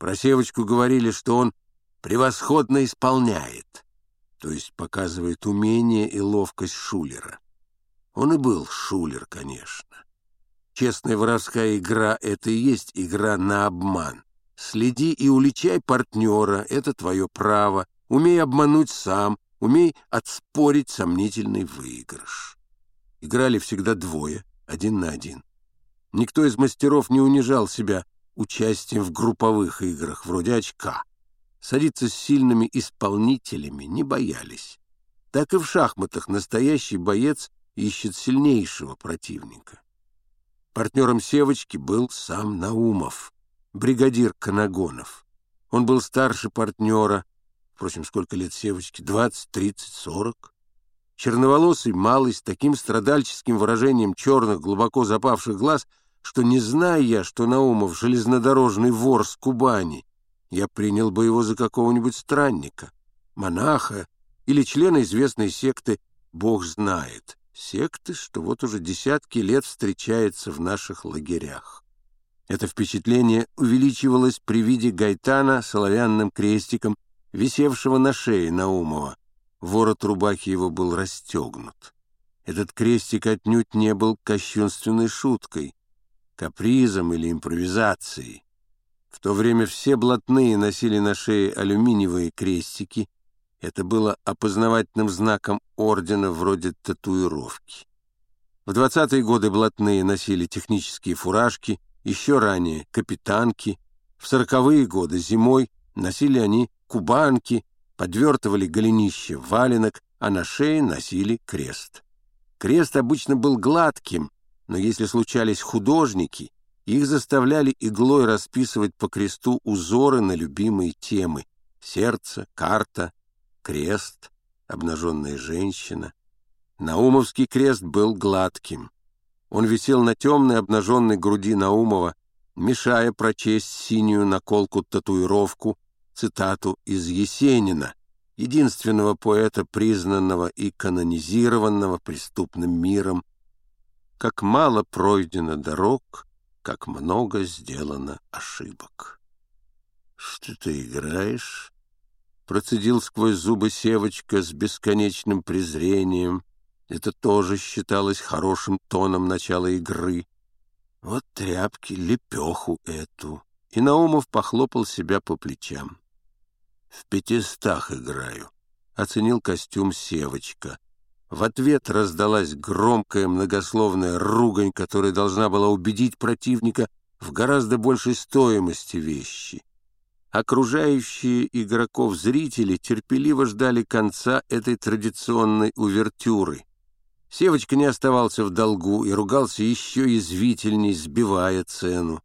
Про Севочку говорили, что он превосходно исполняет, то есть показывает умение и ловкость шулера. Он и был шулер, конечно. Честная воровская игра — это и есть игра на обман. Следи и уличай партнера — это твое право. Умей обмануть сам, умей отспорить сомнительный выигрыш. Играли всегда двое, один на один. Никто из мастеров не унижал себя участием в групповых играх, вроде очка. Садиться с сильными исполнителями не боялись. Так и в шахматах настоящий боец ищет сильнейшего противника. Партнером Севочки был сам Наумов, бригадир Канагонов. Он был старше партнера, впрочем, сколько лет Севочке, 20, 30, 40. Черноволосый, малый, с таким страдальческим выражением черных, глубоко запавших глаз, что, не зная я, что Наумов — железнодорожный вор с Кубани, я принял бы его за какого-нибудь странника, монаха или члена известной секты «Бог знает», секты, что вот уже десятки лет встречается в наших лагерях. Это впечатление увеличивалось при виде Гайтана с оловянным крестиком, висевшего на шее Наумова. Ворот рубахи его был расстегнут. Этот крестик отнюдь не был кощунственной шуткой, капризом или импровизацией. В то время все блатные носили на шее алюминиевые крестики — это было опознавательным знаком ордена вроде татуировки. В 20-е годы блатные носили технические фуражки, еще ранее — капитанки. В 40-е годы зимой носили они кубанки, подвертывали голенище валенок, а на шее носили крест. Крест обычно был гладким, но если случались художники, их заставляли иглой расписывать по кресту узоры на любимые темы — сердце, карта, крест, обнаженная женщина. Наумовский крест был гладким. Он висел на темной обнаженной груди Наумова, мешая прочесть синюю наколку-татуировку, цитату из Есенина, единственного поэта, признанного и канонизированного преступным миром. «Как мало пройдено дорог, как много сделано ошибок». «Что ты играешь?» Процедил сквозь зубы Севочка с бесконечным презрением. Это тоже считалось хорошим тоном начала игры. Вот тряпки, лепеху эту. И Наумов похлопал себя по плечам. «В пятистах играю», — оценил костюм Севочка. В ответ раздалась громкая многословная ругань, которая должна была убедить противника в гораздо большей стоимости вещи. Окружающие игроков зрители терпеливо ждали конца этой традиционной увертюры. Севочка не оставался в долгу и ругался еще язвительней, сбивая цену.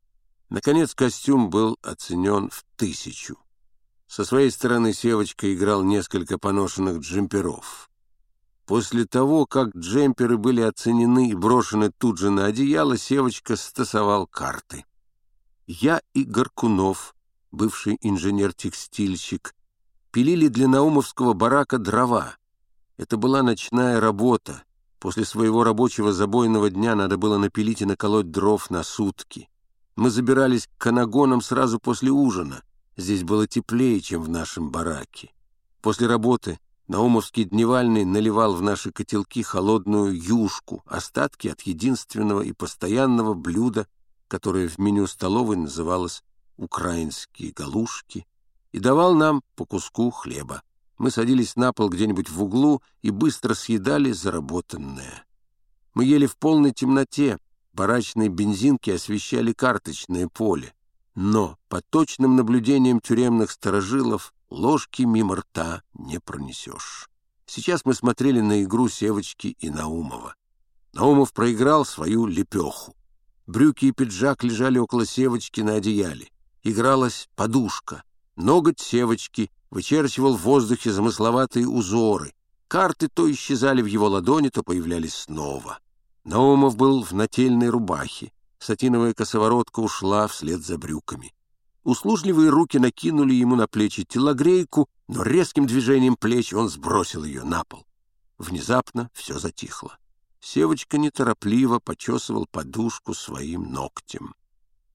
Наконец костюм был оценен в тысячу. Со своей стороны Севочка играл несколько поношенных джемперов. После того, как джемперы были оценены и брошены тут же на одеяло, Севочка стасовал карты. Я и Горкунов бывший инженер-текстильщик, пилили для Наумовского барака дрова. Это была ночная работа. После своего рабочего забойного дня надо было напилить и наколоть дров на сутки. Мы забирались к канагонам сразу после ужина. Здесь было теплее, чем в нашем бараке. После работы Наумовский дневальный наливал в наши котелки холодную юшку, остатки от единственного и постоянного блюда, которое в меню столовой называлось украинские галушки и давал нам по куску хлеба. Мы садились на пол где-нибудь в углу и быстро съедали заработанное. Мы ели в полной темноте, барачные бензинки освещали карточное поле. Но по точным наблюдениям тюремных сторожилов ложки мимо рта не пронесешь. Сейчас мы смотрели на игру Севочки и Наумова. Наумов проиграл свою лепеху. Брюки и пиджак лежали около Севочки на одеяле игралась подушка. Ноготь севочки вычерчивал в воздухе замысловатые узоры. Карты то исчезали в его ладони, то появлялись снова. Наумов был в нательной рубахе. Сатиновая косоворотка ушла вслед за брюками. Услужливые руки накинули ему на плечи телогрейку, но резким движением плеч он сбросил ее на пол. Внезапно все затихло. Севочка неторопливо почесывал подушку своим ногтем.